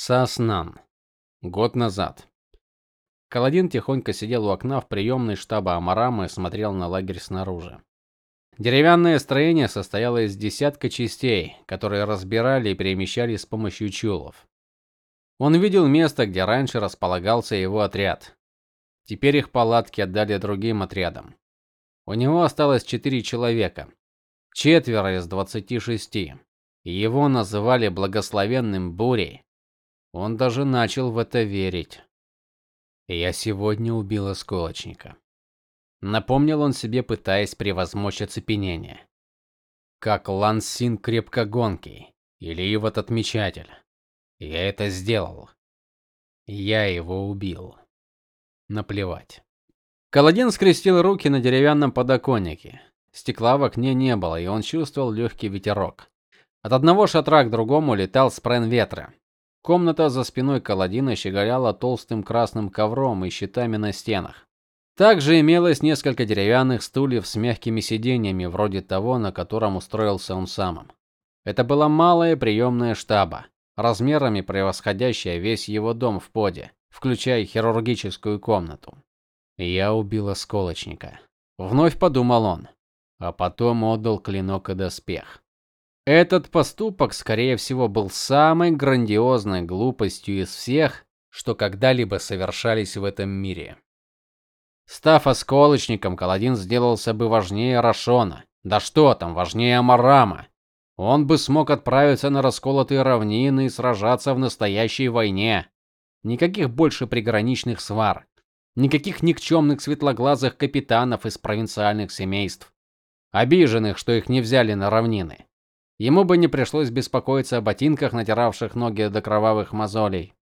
Соснан. Год назад. Каладин тихонько сидел у окна в приемной штаба Амарамы и смотрел на лагерь снаружи. Деревянное строение состояло из десятка частей, которые разбирали и перемещали с помощью чулов. Он видел место, где раньше располагался его отряд. Теперь их палатки отдали другим отрядам. У него осталось четыре человека. Четверо из двадцати шести. Его называли благословенным бурей он даже начал в это верить. Я сегодня убил осколочника. Напомнил он себе, пытаясь превозмочь оцепенение. Как Лансин крепкогонкий или Ивот отмечатель. Я это сделал. Я его убил. Наплевать. Каладин скрестил руки на деревянном подоконнике. Стекла в окне не было, и он чувствовал легкий ветерок. От одного шатра к другому летал спрен ветра. Комната за спиной Каладина щеголяла толстым красным ковром и щитами на стенах. Также имелось несколько деревянных стульев с мягкими сиденьями, вроде того, на котором устроился он сам. Это была малая приемная штаба, размерами превосходящая весь его дом в поде, включая хирургическую комнату. Я убил осколочника, вновь подумал он, а потом отдал клинок и доспех. Этот поступок, скорее всего, был самой грандиозной глупостью из всех, что когда-либо совершались в этом мире. Став осколочником, Каладин сделался бы важнее Рашона. Да что там, важнее Амарама. Он бы смог отправиться на расколотые равнины и сражаться в настоящей войне. Никаких больше приграничных свар, никаких никчемных светлоглазых капитанов из провинциальных семейств, обиженных, что их не взяли на равнины. Ему бы не пришлось беспокоиться о ботинках, натиравших ноги до кровавых мозолей.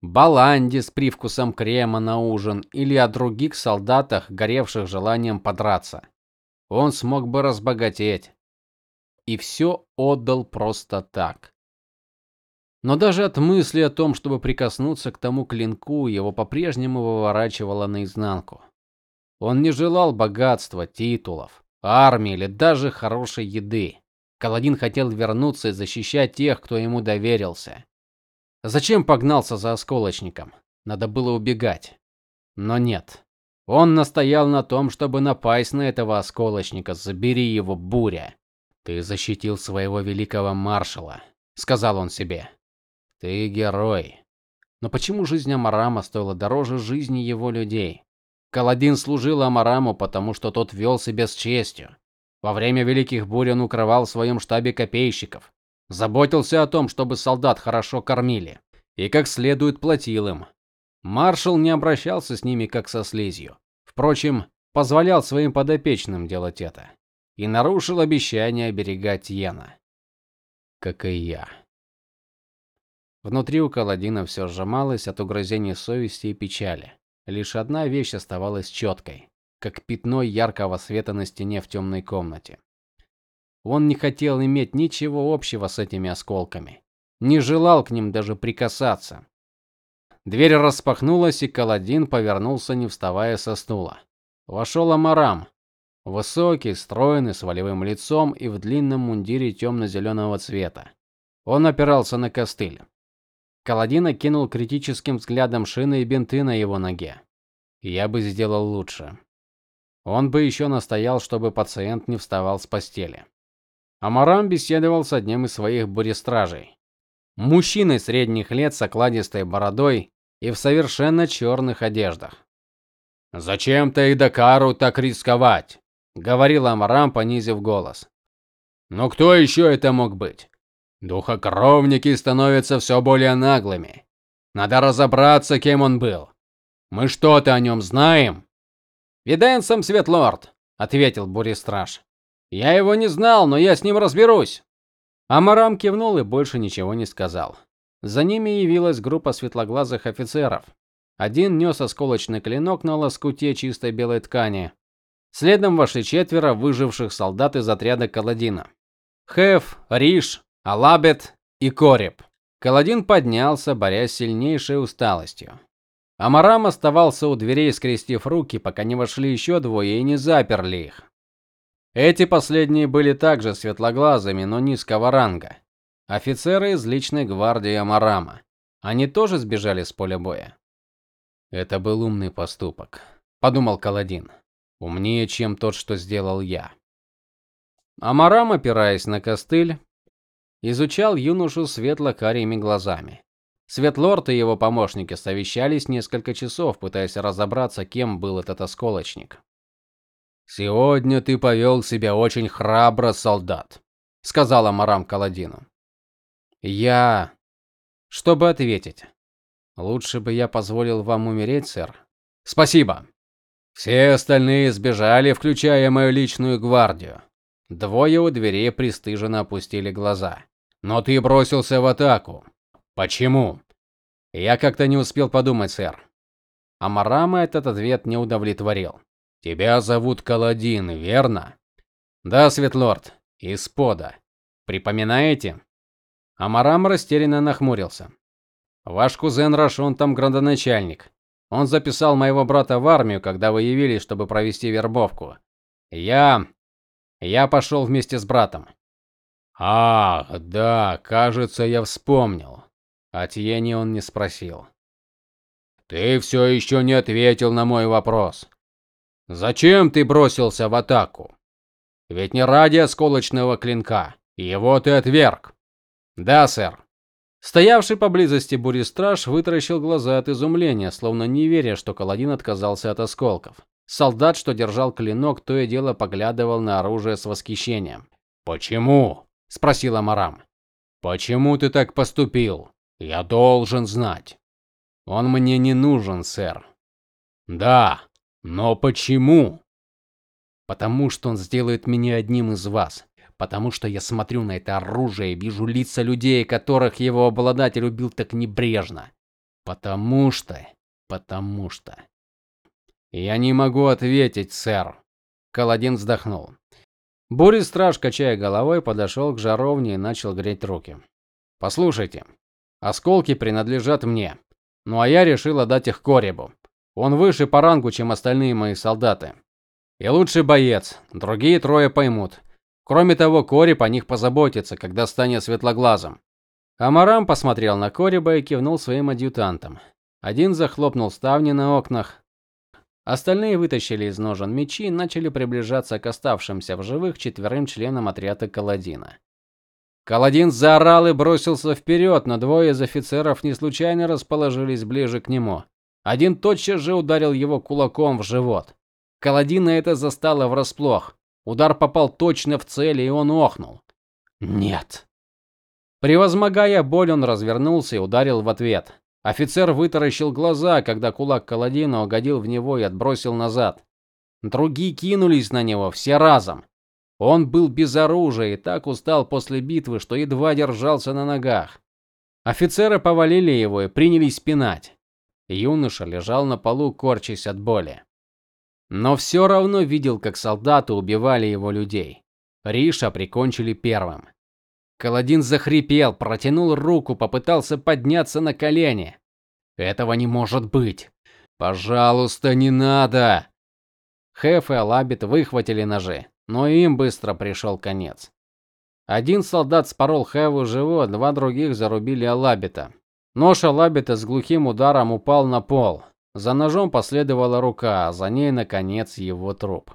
Баланде с привкусом крема на ужин или о других солдатах, горевших желанием подраться. Он смог бы разбогатеть. И все отдал просто так. Но даже от мысли о том, чтобы прикоснуться к тому клинку, его по-прежнему выворачивало наизнанку. Он не желал богатства, титулов, армии или даже хорошей еды. Каладин хотел вернуться и защищать тех, кто ему доверился. Зачем погнался за осколочником? Надо было убегать. Но нет. Он настоял на том, чтобы напасть на этого осколочника. Забери его, буря. Ты защитил своего великого маршала, сказал он себе. Ты герой. Но почему жизнь Амарама стоила дороже жизни его людей? Каладин служил Амараму, потому что тот вел себя с честью. Во время великих бурь он укрывал в своем штабе копейщиков, заботился о том, чтобы солдат хорошо кормили и как следует платил им. Маршал не обращался с ними как со слизью. Впрочем, позволял своим подопечным делать это и нарушил обещание оберегать Йена. Как и я. Внутри у Каладина все сжималось от угрызений совести и печали. Лишь одна вещь оставалась четкой как пятно яркого света на стене в темной комнате. Он не хотел иметь ничего общего с этими осколками, не желал к ним даже прикасаться. Дверь распахнулась, и Каладин повернулся, не вставая со стула. Вошел Амарам, высокий, стройный, с волевым лицом и в длинном мундире темно зеленого цвета. Он опирался на костыль. Каладин окинул критическим взглядом шины и бинты на его ноге. Я бы сделал лучше. Он бы еще настоял, чтобы пациент не вставал с постели. Амарам беседовал с одним из своих бурестражей. Мужчиной средних лет с окладистой бородой и в совершенно черных одеждах. "Зачем ты Дакару так рисковать?" говорил Амарам, понизив голос. "Но кто еще это мог быть? Духокровники становятся все более наглыми. Надо разобраться, кем он был. Мы что-то о нем знаем?" "Виденсом, Светлорд", ответил Буристраж. "Я его не знал, но я с ним разберусь". Амарам кивнул и больше ничего не сказал. За ними явилась группа светлоглазых офицеров. Один нес осколочный клинок на лоскуте чистой белой ткани. Следом вошли четверо выживших солдат из отряда Каладина. Хеф, Риш, Алабет и Кореб. Каладин поднялся, борясь с сильнейшей усталостью. Амарам оставался у дверей, скрестив руки, пока не вошли еще двое и не заперли их. Эти последние были также светлоглазыми, но низкого ранга. Офицеры из личной гвардии Амарама, Они тоже сбежали с поля боя. Это был умный поступок, подумал Каладин. Умнее, чем тот, что сделал я. Амарам, опираясь на костыль, изучал юношу светло-карими глазами. Светлорд и его помощники совещались несколько часов, пытаясь разобраться, кем был этот осколочник. Сегодня ты повел себя очень храбро, солдат, сказала Марам Каладину. Я чтобы ответить. Лучше бы я позволил вам умереть, сэр. Спасибо. Все остальные сбежали, включая мою личную гвардию. Двое у дверей пристыженно опустили глаза. Но ты бросился в атаку. Почему? Я как-то не успел подумать, сэр. Амарама этот ответ не удовлетворил. Тебя зовут Каладин, верно? Да, Светлорд, из пода. Припоминаете? Амарам растерянно нахмурился. Ваш кузен Рашон там градоначальник. Он записал моего брата в армию, когда вы явились, чтобы провести вербовку. Я я пошел вместе с братом. Ах, да, кажется, я вспомнил. О Тиене он не спросил. Ты все еще не ответил на мой вопрос. Зачем ты бросился в атаку? Ведь не ради осколочного клинка. Его ты отверг. Да, сэр. Стоявший поблизости буристраж вытаращил глаза от изумления, словно не веря, что Каладин отказался от осколков. Солдат, что держал клинок, то и дело поглядывал на оружие с восхищением. "Почему?" спросил Амарам. "Почему ты так поступил? Я должен знать". "Он мне не нужен, сэр". "Да, но почему? Потому что он сделает меня одним из вас. Потому что я смотрю на это оружие и вижу лица людей, которых его обладатель убил так небрежно. Потому что, потому что Я не могу ответить, сэр. Каладин вздохнул. Бурый страж, качая головой, подошел к жаровне и начал греть руки. Послушайте, осколки принадлежат мне. Ну а я решил отдать их Коребу. Он выше по рангу, чем остальные мои солдаты. И лучший боец. Другие трое поймут. Кроме того, Кореб о них позаботится, когда станет светлоглазым. Амарам посмотрел на Кореба и кивнул своим адъютантам. Один захлопнул ставни на окнах. Остальные вытащили из ножен мечи и начали приближаться к оставшимся в живых четверым членам отряда Каладина. Каладин заорал и бросился вперед, но двое из офицеров не случайно расположились ближе к нему. Один тотчас же ударил его кулаком в живот. Каладина это застало врасплох. Удар попал точно в цель, и он охнул. Нет. Превозмогая боль, он развернулся и ударил в ответ. Офицер вытаращил глаза, когда кулак Каладина угодил в него и отбросил назад. Другие кинулись на него все разом. Он был без оружия и так устал после битвы, что едва держался на ногах. Офицеры повалили его и принялись пинать. Юноша лежал на полу, корчась от боли. Но все равно видел, как солдаты убивали его людей. Риша прикончили первым. Каладин захрипел, протянул руку, попытался подняться на колени. Этого не может быть. Пожалуйста, не надо. Хеф и Алабит выхватили ножи, но им быстро пришел конец. Один солдат спорол Хеву живот, два других зарубили Алабита. Нож Алабита с глухим ударом упал на пол. За ножом последовала рука, а за ней наконец его труп.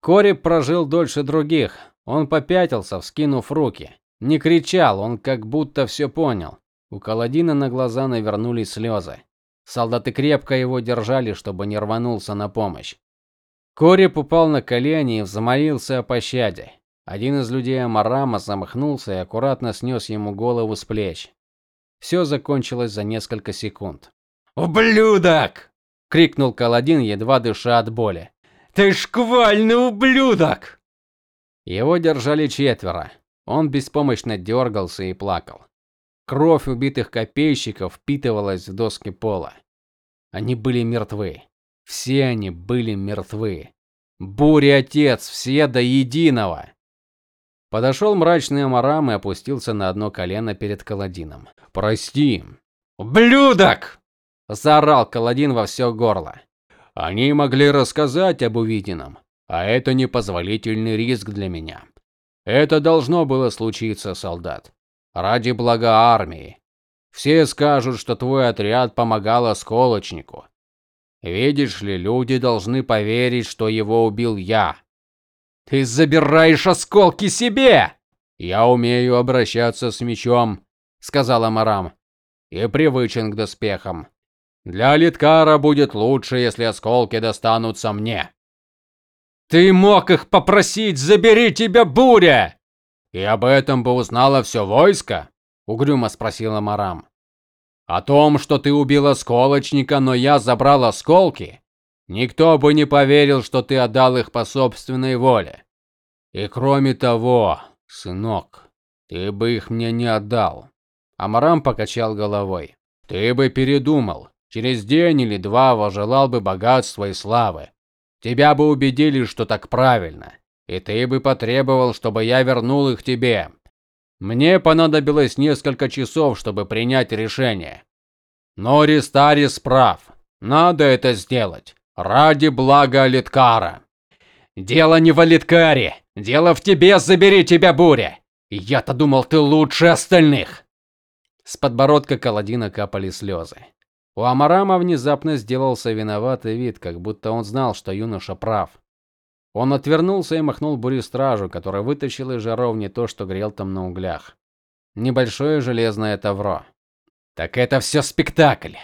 Кори прожил дольше других. Он попятился, вскинув руки. Не кричал, он как будто все понял. У Каладина на глаза навернулись слезы. Солдаты крепко его держали, чтобы не рванулся на помощь. Кореп упал на колени и взмолился о пощаде. Один из людей Амарама замахнулся и аккуратно снес ему голову с плеч. Все закончилось за несколько секунд. "Ублюдок!" крикнул Каладин, едва дыша от боли. "Ты шквальный ублюдок!" Его держали четверо. Он беспомощно дергался и плакал. Кровь убитых копейщиков впитывалась в доски пола. Они были мертвы. Все они были мертвы. Бури отец, все до единого. Подошел мрачный Амарам и опустился на одно колено перед Каладином. "Прости, ублюдок!" заорал Каладин во все горло. Они могли рассказать об увиденном, а это непозволительный риск для меня. Это должно было случиться, солдат. Ради блага армии. Все скажут, что твой отряд помогал осколочнику. Видишь ли, люди должны поверить, что его убил я. Ты забираешь осколки себе. Я умею обращаться с мечом, сказала Марам. И привычен к доспехам. Для Литкара будет лучше, если осколки достанутся мне. Ты мог их попросить, забери тебя буря. И об этом бы узнало все войско, угрюмо спросила Марам. О том, что ты убил осколочника, но я забрал осколки, никто бы не поверил, что ты отдал их по собственной воле. И кроме того, сынок, ты бы их мне не отдал. Амарам покачал головой. Ты бы передумал. Через день или два возжелал бы богатства и славы. Тебя бы убедили, что так правильно, и ты бы потребовал, чтобы я вернул их тебе. Мне понадобилось несколько часов, чтобы принять решение. Но Ристарис прав. Надо это сделать ради блага Литкара. Дело не в Литкаре, дело в тебе, забери тебя буря. Я-то думал, ты лучше остальных. С подбородка Каладина капали слезы. У Амарама внезапно сделался виноватый вид, как будто он знал, что юноша прав. Он отвернулся и махнул буре-стражу, который вытащил из жаровни то, что грел там на углях. Небольшое железное тавро. Так это все спектакль.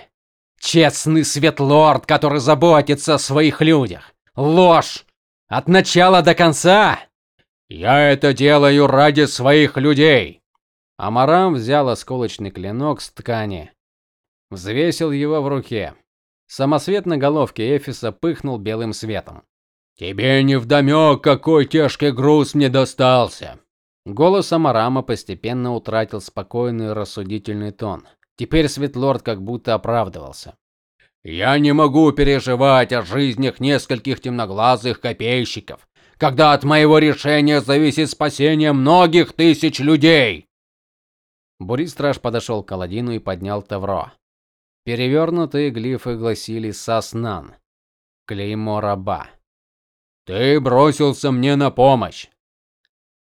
Честный светлорд, который заботится о своих людях. Ложь! От начала до конца. Я это делаю ради своих людей. Амарам взял осколочный клинок с ткани, взвесил его в руке. Самосвет на головке Эфиса пыхнул белым светом. Тебе не вдомек, какой тяжкий груз мне достался. Голос Амарама постепенно утратил спокойный рассудительный тон. Теперь Светлорд как будто оправдывался. Я не могу переживать о жизнях нескольких темноглазых копейщиков, когда от моего решения зависит спасение многих тысяч людей. Буристраж подошел к Аладдину и поднял тавро. Перевернутые глифы гласили Саснан. Клеймо раба. Ты бросился мне на помощь,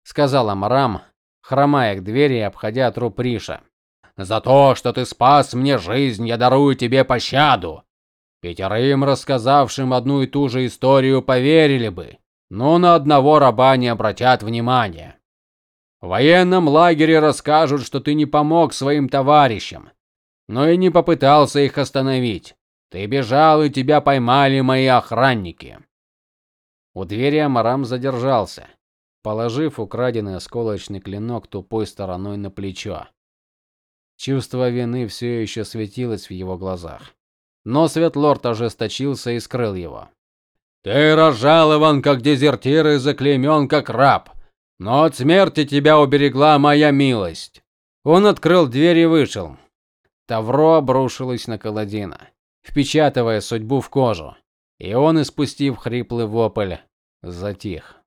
сказал Амрам, хромая к двери и обходя труп Риша. За то, что ты спас мне жизнь, я дарую тебе пощаду. Пятерым рассказавшим одну и ту же историю поверили бы, но на одного раба не обратят внимания. В военном лагере расскажут, что ты не помог своим товарищам, но и не попытался их остановить. Ты бежал, и тебя поймали мои охранники. У двери Амарам задержался, положив украденный осколочный клинок тупой стороной на плечо. Чувство вины все еще светилось в его глазах. Но Светлорд ожесточился и скрыл его. Ты разжалован как дезертир и заклеймен как раб, но от смерти тебя уберегла моя милость. Он открыл дверь и вышел. Тавро обрушилось на Каладина, впечатывая судьбу в кожу. И он, испустив хриплый вопль, затих.